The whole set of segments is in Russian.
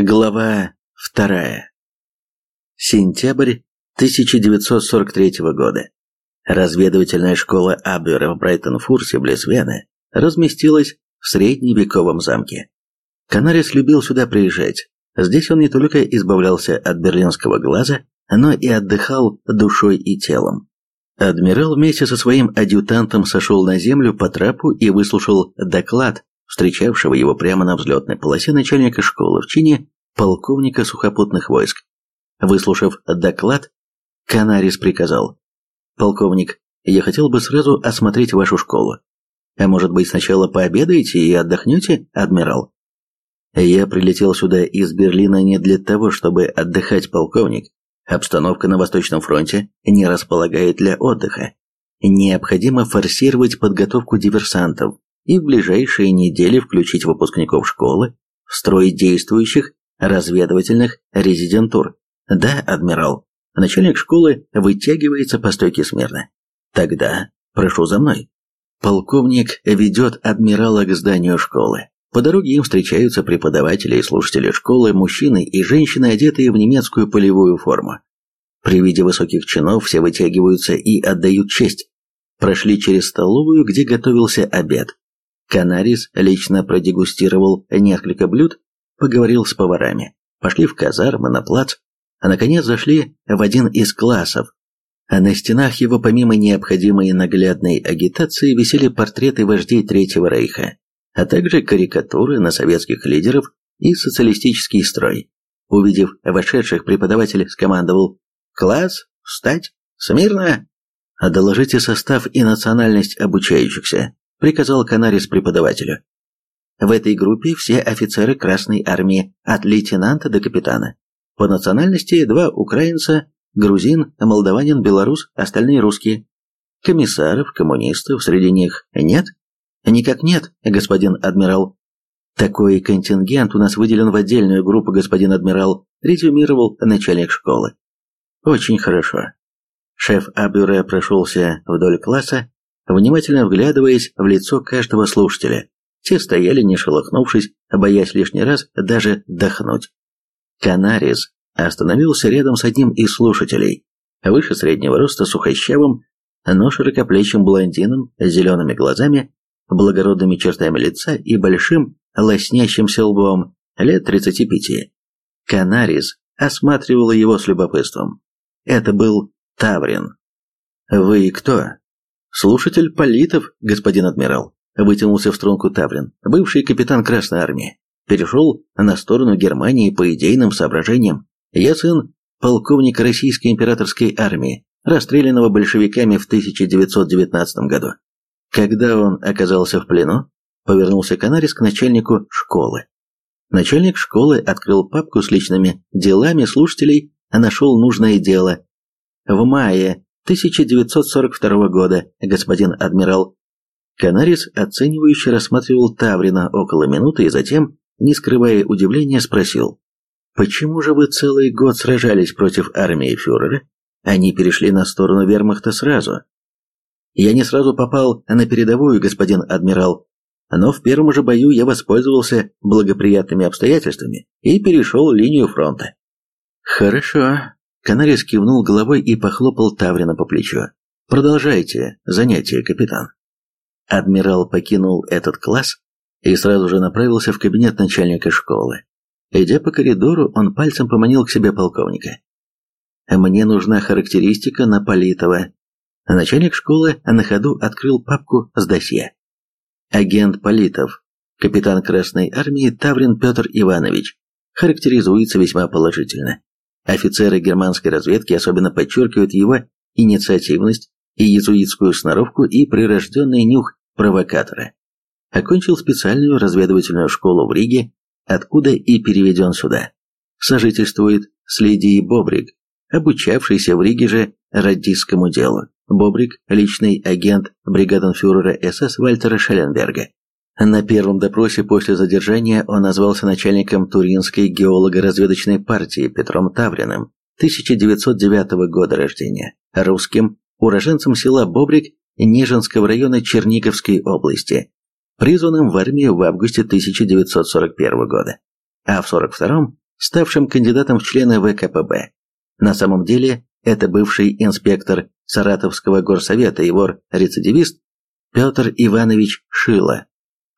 Глава вторая. Сентябрь 1943 года. Разведывательная школа Абвера в Брайтон-Фурсе, близ Вены, разместилась в средневековом замке. Канарис любил сюда приезжать. Здесь он не только избавлялся от берлинского глаза, но и отдыхал душой и телом. Адмирал вместе со своим адъютантом сошел на землю по трапу и выслушал доклад встречавшего его прямо на взлетной полосе начальника школы в чине полковника сухопутных войск. Выслушав доклад, Канарис приказал. «Полковник, я хотел бы сразу осмотреть вашу школу. А может быть, сначала пообедаете и отдохнете, адмирал?» «Я прилетел сюда из Берлина не для того, чтобы отдыхать, полковник. Обстановка на Восточном фронте не располагает для отдыха. Необходимо форсировать подготовку диверсантов, и в ближайшие недели включить выпускников школы в строй действующих разведывательных резидентур. Да, адмирал, начальник школы вытягивается по стойке смирно. Тогда прошу за мной. Полковник ведет адмирала к зданию школы. По дороге им встречаются преподаватели и слушатели школы, мужчины и женщины, одетые в немецкую полевую форму. При виде высоких чинов все вытягиваются и отдают честь. Прошли через столовую, где готовился обед. Канарис лично продегустировал несколько блюд, поговорил с поварами, пошли в казармы на плац, а наконец зашли в один из классов. А на стенах его помимо необходимой наглядной агитации висели портреты вождей Третьего Рейха, а также карикатуры на советских лидеров и социалистический строй. Увидев вошедших, преподаватель скомандовал «Класс, встать, смирно!» «Доложите состав и национальность обучающихся», приказал Канарис преподавателю. В этой группе все офицеры Красной Армии, от лейтенанта до капитана. По национальности два украинца, грузин, молдаванин, белорус, остальные русские. Комиссаров, коммунистов среди них нет? Никак нет, господин адмирал. Такой контингент у нас выделен в отдельную группу, господин адмирал, резюмировал начальник школы. Очень хорошо. Шеф Абюре прошелся вдоль класса, внимательно вглядываясь в лицо каждого слушателя. Те стояли, не шелохнувшись, боясь лишний раз даже дохнуть. Канарис остановился рядом с одним из слушателей, выше среднего роста, сухощавым, но широкоплечим блондином с зелеными глазами, благородными чертами лица и большим лоснящимся лбом, лет 35. Канарис осматривала его с любопытством. Это был Таврин. «Вы кто?» «Слушатель Политов, господин адмирал», — вытянулся в струнку Таврин, бывший капитан Красной Армии. Перешел на сторону Германии по идейным соображениям. Я сын полковника Российской императорской армии, расстрелянного большевиками в 1919 году. Когда он оказался в плену, повернулся Канарис к начальнику школы. Начальник школы открыл папку с личными делами слушателей, а нашел нужное дело. В мае 1942 года, господин адмирал. Канарис оценивающе рассматривал Таврина около минуты и затем, не скрывая удивления, спросил. «Почему же вы целый год сражались против армии фюрера? Они перешли на сторону вермахта сразу». «Я не сразу попал на передовую, господин адмирал, но в первом же бою я воспользовался благоприятными обстоятельствами и перешел линию фронта». «Хорошо», Канарис кивнул головой и похлопал Таврина по плечу. «Продолжайте занятие, капитан». Адмирал покинул этот класс и сразу же направился в кабинет начальника школы. Идя по коридору, он пальцем поманил к себе полковника. «Мне нужна характеристика на Политова». Начальник школы на ходу открыл папку с досье. Агент Политов, капитан Красной Армии Таврин Петр Иванович, характеризуется весьма положительно. Офицеры германской разведки особенно подчеркивают его инициативность и иезуитскую сноровку и прирожденный нюх провокатора. Окончил специальную разведывательную школу в Риге, откуда и переведен сюда. Сожительствует с Лидией Бобрик, обучавшейся в Риге же радистскому делу. Бобрик – личный агент бригаденфюрера СС Вальтера Шелленберга. На первом допросе после задержания он назвался начальником Туринской геолого-разведочной партии Петром Тавриным, 1909 года рождения, русским, уроженцем села Бобрик Нижинского района Черниговской области, призванным в армию в августе 1941 года, а в 1942-м ставшим кандидатом в члены ВКПБ. На самом деле, это бывший инспектор Саратовского горсовета и вор-рецидивист Петр Иванович Шило.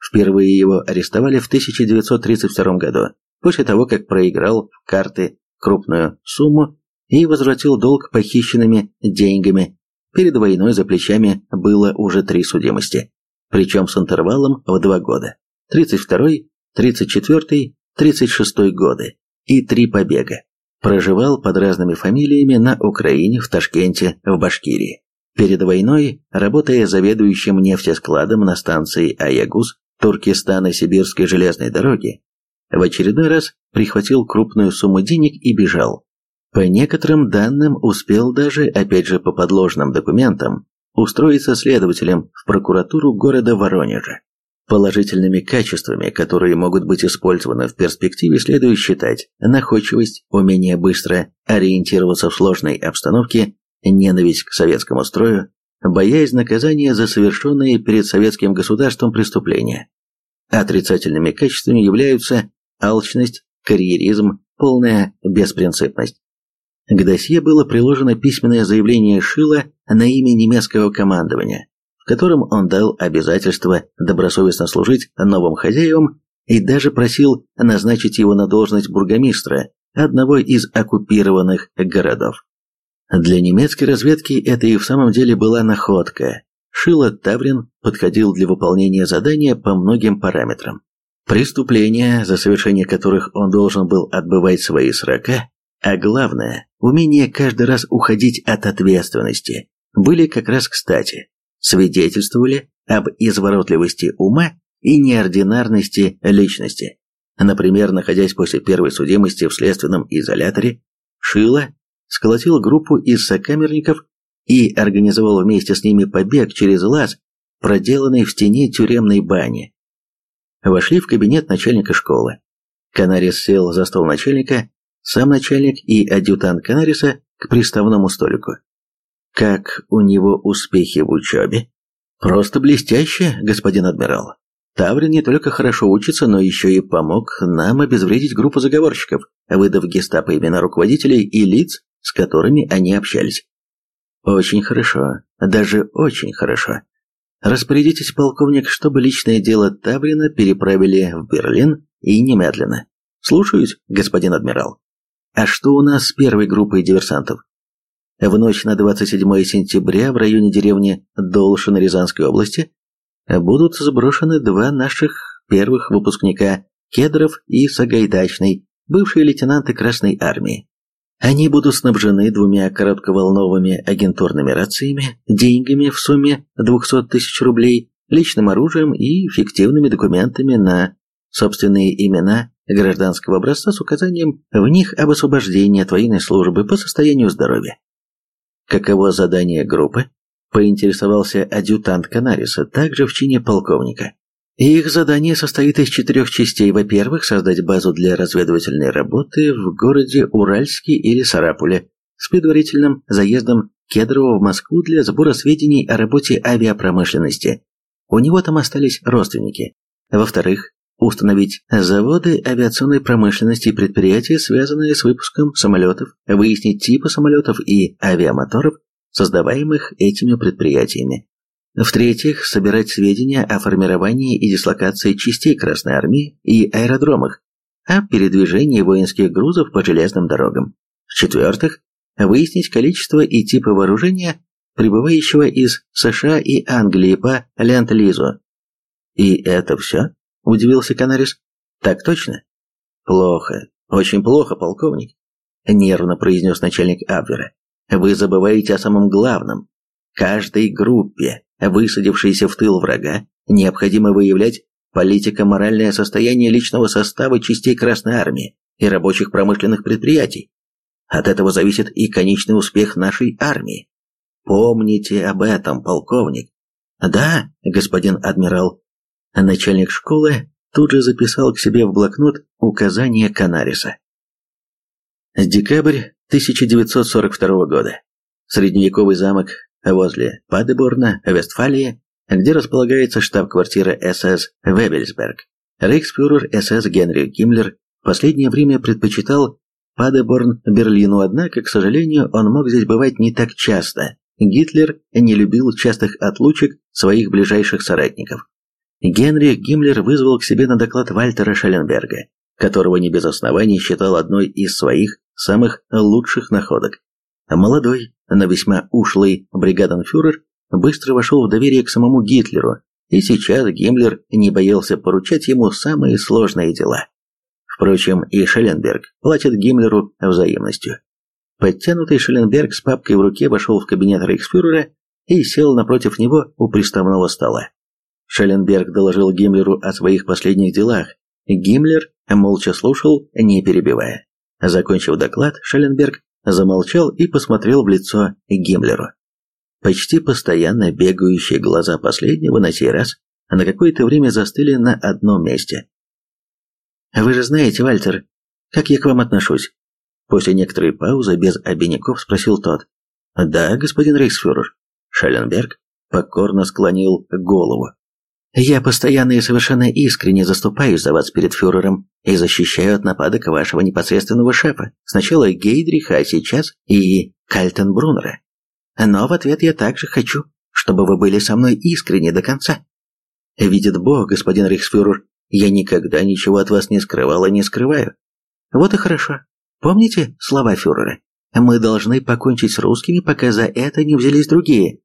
Впервые его арестовали в 1932 году, после того, как проиграл в карты крупную сумму и возвратил долг похищенными деньгами. Перед войной за плечами было уже три судимости, причем с интервалом в два года. 32-й, 34-й, 36-й годы и три побега. Проживал под разными фамилиями на Украине, в Ташкенте, в Башкирии. Перед войной, работая заведующим нефтескладом на станции Аягуз Туркестана Сибирской железной дороги, в очередной раз прихватил крупную сумму денег и бежал. По некоторым данным успел даже, опять же по подложным документам, устроиться следователем в прокуратуру города Воронежа. Положительными качествами, которые могут быть использованы в перспективе, следует считать находчивость, умение быстро ориентироваться в сложной обстановке, ненависть к советскому строю, боязнь наказания за совершенные перед советским государством преступления. Отрицательными качествами являются алчность, карьеризм, полная беспринципность. К досье было приложено письменное заявление Шила на имя немецкого командования, в котором он дал обязательство добросовестно служить новым хозяевам и даже просил назначить его на должность бургомистра одного из оккупированных городов. Для немецкой разведки это и в самом деле была находка. Шило Таврин подходил для выполнения задания по многим параметрам. Преступления, за совершение которых он должен был отбывать свои срока, а главное, умение каждый раз уходить от ответственности, были как раз кстати свидетельствовали об изворотливости ума и неординарности личности. Например, находясь после первой судимости в следственном изоляторе, Шила сколотил группу из сокамерников и организовал вместе с ними побег через лаз, проделанный в стене тюремной бани. Вошли в кабинет начальника школы. Канарис сел за стол начальника, сам начальник и адъютант Канариса к приставному столику. Как у него успехи в учебе? Просто блестяще, господин адмирал. Таврин не только хорошо учится, но еще и помог нам обезвредить группу заговорщиков, выдав гестапо имена руководителей и лиц, с которыми они общались. Очень хорошо, даже очень хорошо. Распорядитесь, полковник, чтобы личное дело Таврина переправили в Берлин и немедленно. Слушаюсь, господин адмирал. А что у нас с первой группой диверсантов? В ночь на 27 сентября в районе деревни Долшин Рязанской области будут сброшены два наших первых выпускника Кедров и Сагайдачный, бывшие лейтенанты Красной Армии. Они будут снабжены двумя коротковолновыми агентурными рациями, деньгами в сумме 200 тысяч рублей, личным оружием и фиктивными документами на собственные имена гражданского образца с указанием в них об освобождении от военной службы по состоянию здоровья. Каково задание группы? Поинтересовался адъютант Канариса, также в чине полковника. Их задание состоит из четырех частей. Во-первых, создать базу для разведывательной работы в городе Уральске или Сарапуле с предварительным заездом Кедрова в Москву для сбора сведений о работе авиапромышленности. У него там остались родственники. Во-вторых, установить заводы авиационной промышленности и предприятия, связанные с выпуском самолетов, выяснить типы самолетов и авиамоторов, создаваемых этими предприятиями. В-третьих, собирать сведения о формировании и дислокации частей Красной Армии и аэродромах, о передвижении воинских грузов по железным дорогам. В-четвертых, выяснить количество и типы вооружения, прибывающего из США и Англии по Ленд-Лизу. И это все? – удивился Канарис. «Так точно?» «Плохо, очень плохо, полковник», – нервно произнес начальник Абвера. «Вы забываете о самом главном. Каждой группе, высадившейся в тыл врага, необходимо выявлять политико-моральное состояние личного состава частей Красной Армии и рабочих промышленных предприятий. От этого зависит и конечный успех нашей армии. Помните об этом, полковник. Да, господин адмирал, начальник школы тут же записал к себе в блокнот указания Канариса. Декабрь 1942 года. Средневековый замок возле Падеборна, Вестфалия, где располагается штаб-квартира СС Вебельсберг. Рейхсфюрер СС Генрих Гиммлер последнее время предпочитал Падеборн Берлину, однако, к сожалению, он мог здесь бывать не так часто. Гитлер не любил частых отлучек своих ближайших соратников. Генрих Гиммлер вызвал к себе на доклад Вальтера Шелленберга, которого не без оснований считал одной из своих самых лучших находок. Молодой, но весьма ушлый бригаденфюрер быстро вошел в доверие к самому Гитлеру, и сейчас Гиммлер не боялся поручать ему самые сложные дела. Впрочем, и Шелленберг платит Гиммлеру взаимностью. Подтянутый Шелленберг с папкой в руке вошел в кабинет рейхсфюрера и сел напротив него у приставного стола. Шелленберг доложил Гиммлеру о своих последних делах. Гиммлер молча слушал, не перебивая. Закончив доклад, Шелленберг замолчал и посмотрел в лицо Гиммлеру. Почти постоянно бегающие глаза последнего на сей раз на какое-то время застыли на одном месте. «Вы же знаете, Вальтер, как я к вам отношусь?» После некоторой паузы без обиняков спросил тот. «Да, господин рейхсфюрер». Шелленберг покорно склонил голову. Я постоянно и совершенно искренне заступаюсь за вас перед фюрером и защищаю от нападок вашего непосредственного шефа, сначала Гейдриха, а сейчас и Кальтенбруннера. Но в ответ я также хочу, чтобы вы были со мной искренне до конца. Видит Бог, господин Рейхсфюрер, я никогда ничего от вас не скрывал и не скрываю. Вот и хорошо. Помните слова фюрера? Мы должны покончить с русскими, пока за это не взялись другие.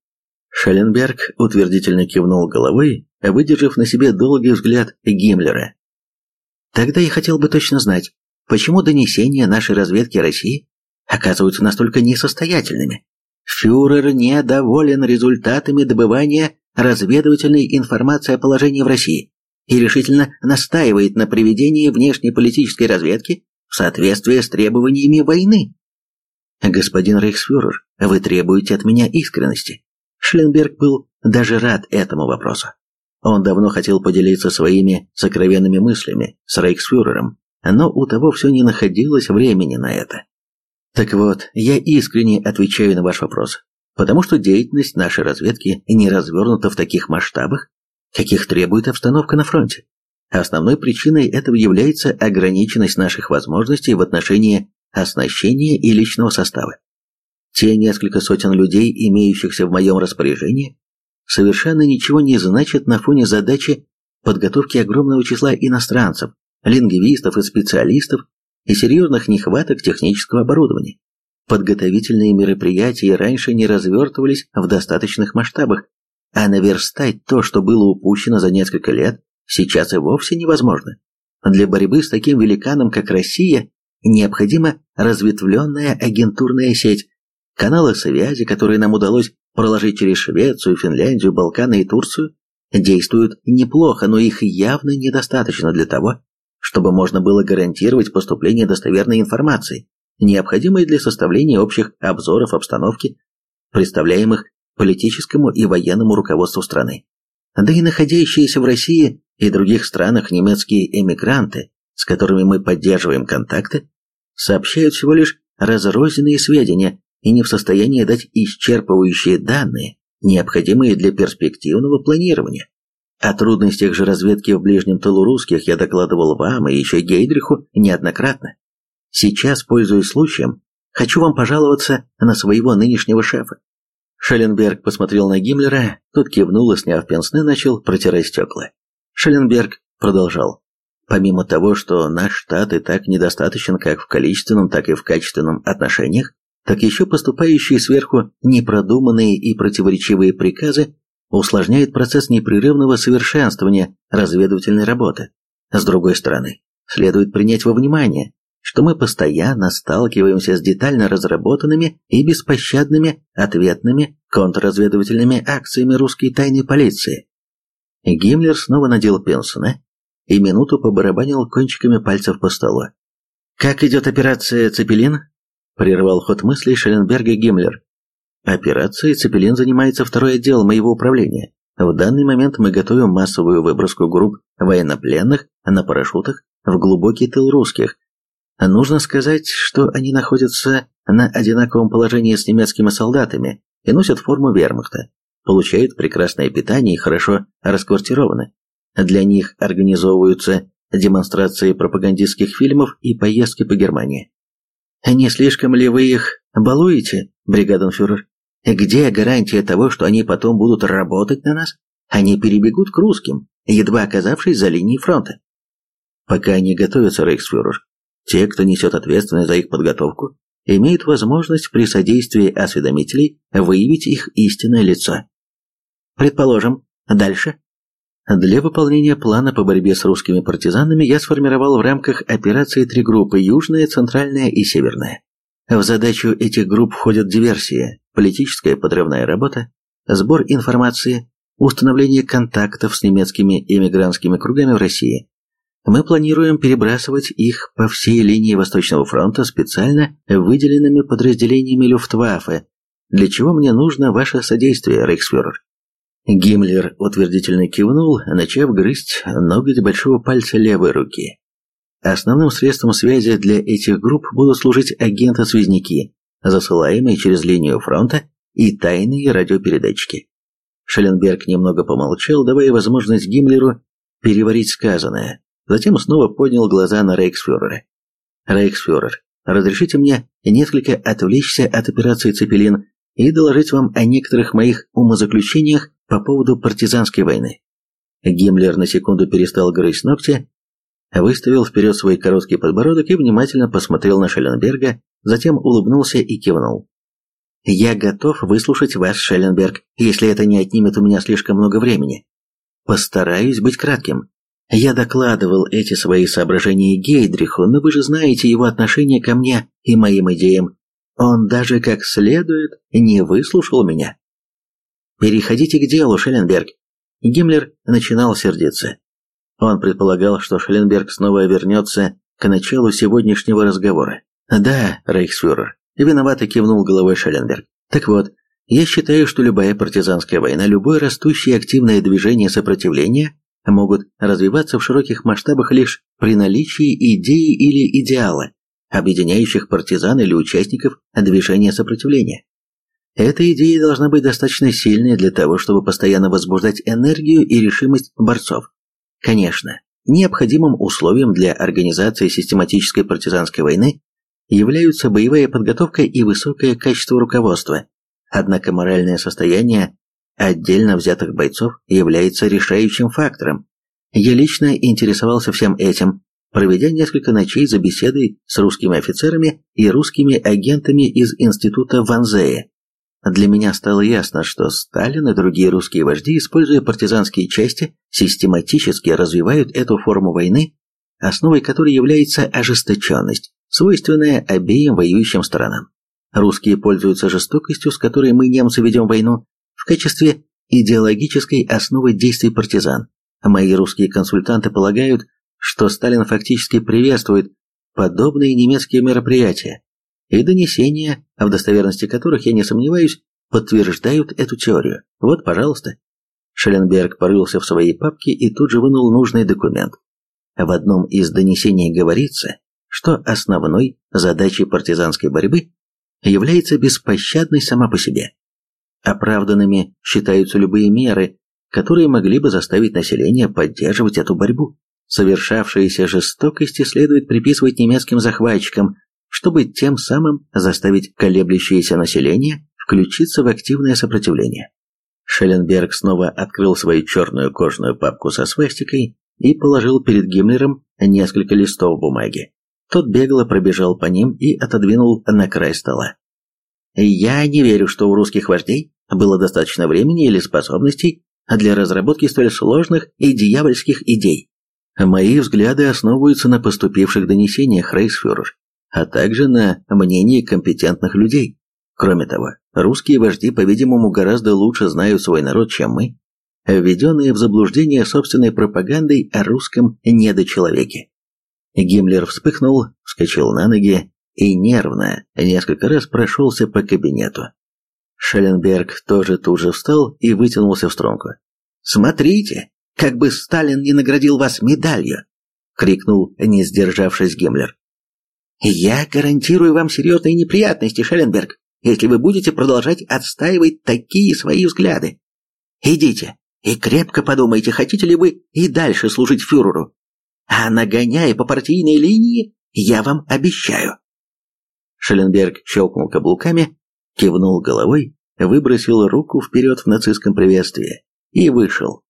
Шелленберг утвердительно кивнул головой, выдержав на себе долгий взгляд Гиммлера. Тогда я хотел бы точно знать, почему донесения нашей разведки России оказываются настолько несостоятельными. Фюрер недоволен результатами добывания разведывательной информации о положении в России и решительно настаивает на приведении внешнеполитической разведки в соответствии с требованиями войны. Господин Рейхсфюрер, вы требуете от меня искренности. Шленберг был даже рад этому вопросу. Он давно хотел поделиться своими сокровенными мыслями с рейхсфюрером, но у того все не находилось времени на это. Так вот, я искренне отвечаю на ваш вопрос, потому что деятельность нашей разведки не развернута в таких масштабах, каких требует обстановка на фронте. Основной причиной этого является ограниченность наших возможностей в отношении оснащения и личного состава. Те несколько сотен людей, имеющихся в моем распоряжении, совершенно ничего не значат на фоне задачи подготовки огромного числа иностранцев, лингвистов и специалистов и серьезных нехваток технического оборудования. Подготовительные мероприятия раньше не развертывались в достаточных масштабах, а наверстать то, что было упущено за несколько лет, сейчас и вовсе невозможно. Для борьбы с таким великаном, как Россия, необходима разветвленная агентурная сеть, Каналы связи, которые нам удалось проложить через Швецию, Финляндию, Балканы и Турцию, действуют неплохо, но их явно недостаточно для того, чтобы можно было гарантировать поступление достоверной информации, необходимой для составления общих обзоров обстановки, представляемых политическому и военному руководству страны. Да и находящиеся в России и других странах немецкие эмигранты, с которыми мы поддерживаем контакты, сообщают всего лишь разрозненные сведения и не в состоянии дать исчерпывающие данные, необходимые для перспективного планирования. О трудностях же разведки в ближнем тылу русских я докладывал вам и еще Гейдриху неоднократно. Сейчас, пользуясь случаем, хочу вам пожаловаться на своего нынешнего шефа. Шелленберг посмотрел на Гиммлера, тот кивнул и, сняв пенсны, начал протирать стекла. Шелленберг продолжал. Помимо того, что наш штат и так недостаточен как в количественном, так и в качественном отношениях, так еще поступающие сверху непродуманные и противоречивые приказы усложняют процесс непрерывного совершенствования разведывательной работы. С другой стороны, следует принять во внимание, что мы постоянно сталкиваемся с детально разработанными и беспощадными ответными контрразведывательными акциями русской тайной полиции. Гиммлер снова надел пенсне и минуту побарабанил кончиками пальцев по столу. «Как идет операция «Цепелин»?» Прервал ход мыслей Шелленберга Гиммлер. Операцией «Цепелин» занимается второй отдел моего управления. В данный момент мы готовим массовую выброску групп военнопленных на парашютах в глубокий тыл русских. Нужно сказать, что они находятся на одинаковом положении с немецкими солдатами и носят форму вермахта, получают прекрасное питание и хорошо расквартированы. Для них организовываются демонстрации пропагандистских фильмов и поездки по Германии. Не слишком ли вы их балуете, бригаденфюрер? Где гарантия того, что они потом будут работать на нас? Они перебегут к русским, едва оказавшись за линией фронта. Пока они готовятся, рейхсфюрер, те, кто несет ответственность за их подготовку, имеют возможность при содействии осведомителей выявить их истинное лицо. Предположим, дальше. Для выполнения плана по борьбе с русскими партизанами я сформировал в рамках операции три группы – Южная, Центральная и Северная. В задачу этих групп входят диверсия, политическая подрывная работа, сбор информации, установление контактов с немецкими эмигрантскими кругами в России. Мы планируем перебрасывать их по всей линии Восточного фронта специально выделенными подразделениями Люфтваффе, для чего мне нужно ваше содействие, Рейхсфюрер. Гиммлер утвердительно кивнул, начав грызть ноготь большого пальца левой руки. Основным средством связи для этих групп будут служить агенты-связники, засылаемые через линию фронта, и тайные радиопередатчики. Шелленберг немного помолчал, давая возможность Гиммлеру переварить сказанное, затем снова поднял глаза на Рейхсфюрера. «Рейхсфюрер, разрешите мне несколько отвлечься от операции «Цепелин» и доложить вам о некоторых моих умозаключениях по поводу партизанской войны. Гиммлер на секунду перестал грызть ногти, выставил вперед свой короткий подбородок и внимательно посмотрел на Шелленберга, затем улыбнулся и кивнул. «Я готов выслушать вас, Шелленберг, если это не отнимет у меня слишком много времени. Постараюсь быть кратким. Я докладывал эти свои соображения Гейдриху, но вы же знаете его отношение ко мне и моим идеям. Он даже как следует не выслушал меня. «Переходите к делу, Шелленберг». Гиммлер начинал сердиться. Он предполагал, что Шелленберг снова вернется к началу сегодняшнего разговора. «Да, рейхсфюрер», — виновато кивнул головой Шелленберг. «Так вот, я считаю, что любая партизанская война, любое растущее активное движение сопротивления могут развиваться в широких масштабах лишь при наличии идеи или идеала, объединяющих партизан или участников движения сопротивления. Эта идея должна быть достаточно сильной для того, чтобы постоянно возбуждать энергию и решимость борцов. Конечно, необходимым условием для организации систематической партизанской войны являются боевая подготовка и высокое качество руководства. Однако моральное состояние отдельно взятых бойцов является решающим фактором. Я лично интересовался всем этим, проведя несколько ночей за беседой с русскими офицерами и русскими агентами из института Ванзея. Для меня стало ясно, что Сталин и другие русские вожди, используя партизанские части, систематически развивают эту форму войны, основой которой является ожесточенность, свойственная обеим воюющим сторонам. Русские пользуются жестокостью, с которой мы, немцы, ведем войну, в качестве идеологической основы действий партизан. Мои русские консультанты полагают, что Сталин фактически приветствует подобные немецкие мероприятия, и донесения, в достоверности которых я не сомневаюсь, подтверждают эту теорию. Вот, пожалуйста. Шелленберг порылся в своей папке и тут же вынул нужный документ. В одном из донесений говорится, что основной задачей партизанской борьбы является беспощадность сама по себе. Оправданными считаются любые меры, которые могли бы заставить население поддерживать эту борьбу. Совершавшиеся жестокости следует приписывать немецким захватчикам, чтобы тем самым заставить колеблющееся население включиться в активное сопротивление. Шелленберг снова открыл свою черную кожаную папку со свастикой и положил перед Гиммлером несколько листов бумаги. Тот бегло пробежал по ним и отодвинул на край стола. «Я не верю, что у русских вождей было достаточно времени или способностей для разработки столь сложных и дьявольских идей. Мои взгляды основываются на поступивших донесениях, Рейсфюрер а также на мнении компетентных людей. Кроме того, русские вожди, по-видимому, гораздо лучше знают свой народ, чем мы, введенные в заблуждение собственной пропагандой о русском недочеловеке. Гиммлер вспыхнул, вскочил на ноги и нервно несколько раз прошелся по кабинету. Шелленберг тоже тут же встал и вытянулся в струнку. «Смотрите, как бы Сталин не наградил вас медалью!» — крикнул, не сдержавшись Гиммлер. Я гарантирую вам серьезные неприятности, Шелленберг, если вы будете продолжать отстаивать такие свои взгляды. Идите и крепко подумайте, хотите ли вы и дальше служить фюреру. а нагоняя по партийной линии, я вам обещаю. Шелленберг щелкнул каблуками, кивнул головой, выбросил руку вперед в нацистском приветствии и вышел.